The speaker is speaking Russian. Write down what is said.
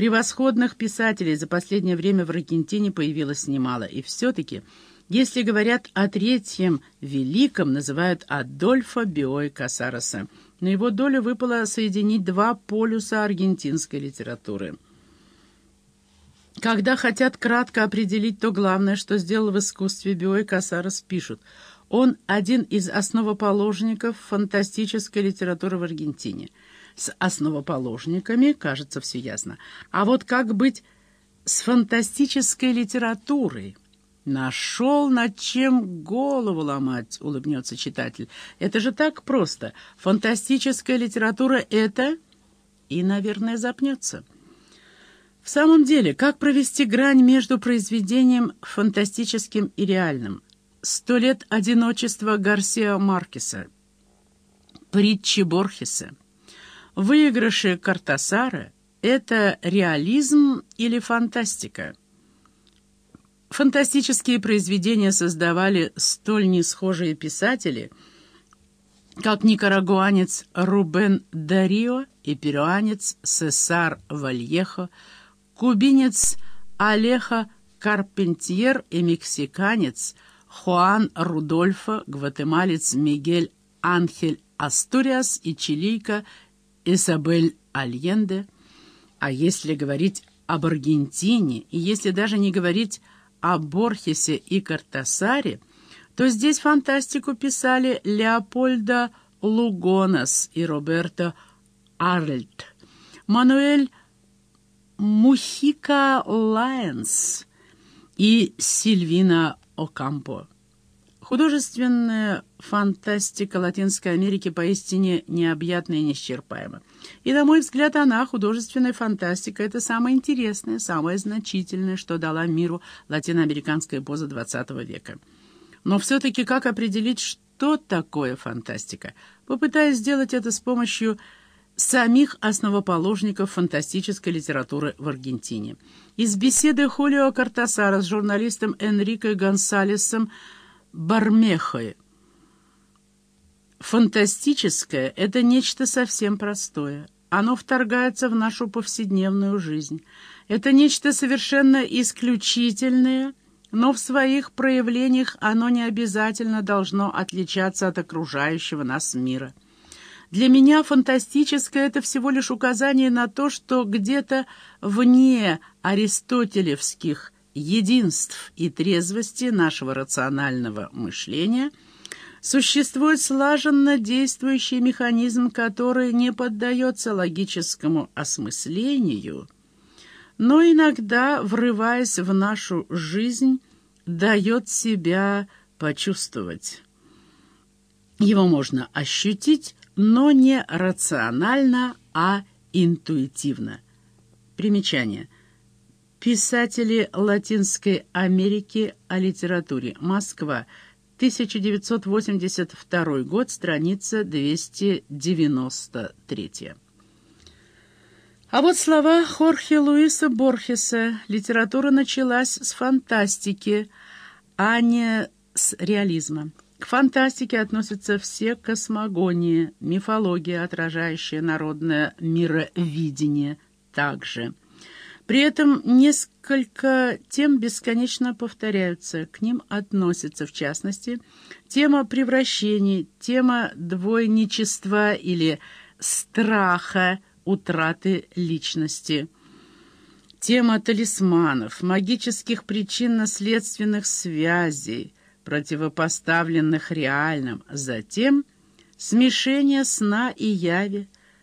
Превосходных писателей за последнее время в Аргентине появилось немало, и все-таки, если говорят о третьем великом, называют Адольфо Биой Касароса. На его долю выпало соединить два полюса аргентинской литературы. Когда хотят кратко определить то главное, что сделал в искусстве Биой Касарос, пишут – он один из основоположников фантастической литературы в Аргентине. С основоположниками, кажется, все ясно. А вот как быть с фантастической литературой? «Нашел над чем голову ломать», — улыбнется читатель. «Это же так просто. Фантастическая литература — это...» И, наверное, запнется. В самом деле, как провести грань между произведением фантастическим и реальным? «Сто лет одиночества Гарсиа Маркеса», «Притчи Борхеса», «Выигрыши Картасара» — это реализм или фантастика? Фантастические произведения создавали столь несхожие писатели, как никарагуанец Рубен Дарио и перуанец Сесар Вальехо, кубинец Алеха Карпентьер и мексиканец – Хуан Рудольфо, гватемалец Мигель Анхель Астуриас и чилийка Исабель Альенде. А если говорить об Аргентине, и если даже не говорить о Борхесе и Картасаре, то здесь фантастику писали Леопольдо Лугонас и Роберто Арльт, Мануэль Мухика Лайенс и Сильвина Окампо. Художественная фантастика Латинской Америки поистине необъятна и неисчерпаема. И, на мой взгляд, она, художественная фантастика, это самое интересное, самое значительное, что дала миру латиноамериканская поза XX века. Но все-таки как определить, что такое фантастика? Попытаюсь сделать это с помощью самих основоположников фантастической литературы в Аргентине. Из беседы Хулио Картасара с журналистом Энрико Гонсалесом Бармехой. Фантастическое — это нечто совсем простое. Оно вторгается в нашу повседневную жизнь. Это нечто совершенно исключительное, но в своих проявлениях оно не обязательно должно отличаться от окружающего нас мира. Для меня фантастическое — это всего лишь указание на то, что где-то вне аристотелевских единств и трезвости нашего рационального мышления существует слаженно действующий механизм, который не поддается логическому осмыслению, но иногда, врываясь в нашу жизнь, дает себя почувствовать. Его можно ощутить, но не рационально, а интуитивно. Примечание. Писатели Латинской Америки о литературе. Москва. 1982 год, страница 293. А вот слова Хорхе Луиса Борхеса. Литература началась с фантастики, а не с реализма. К фантастике относятся все космогонии, мифология, отражающая народное мировидение также. При этом несколько тем бесконечно повторяются. К ним относятся, в частности, тема превращений, тема двойничества или страха утраты личности, тема талисманов, магических причинно-следственных связей – противопоставленных реальным, затем смешение сна и яви –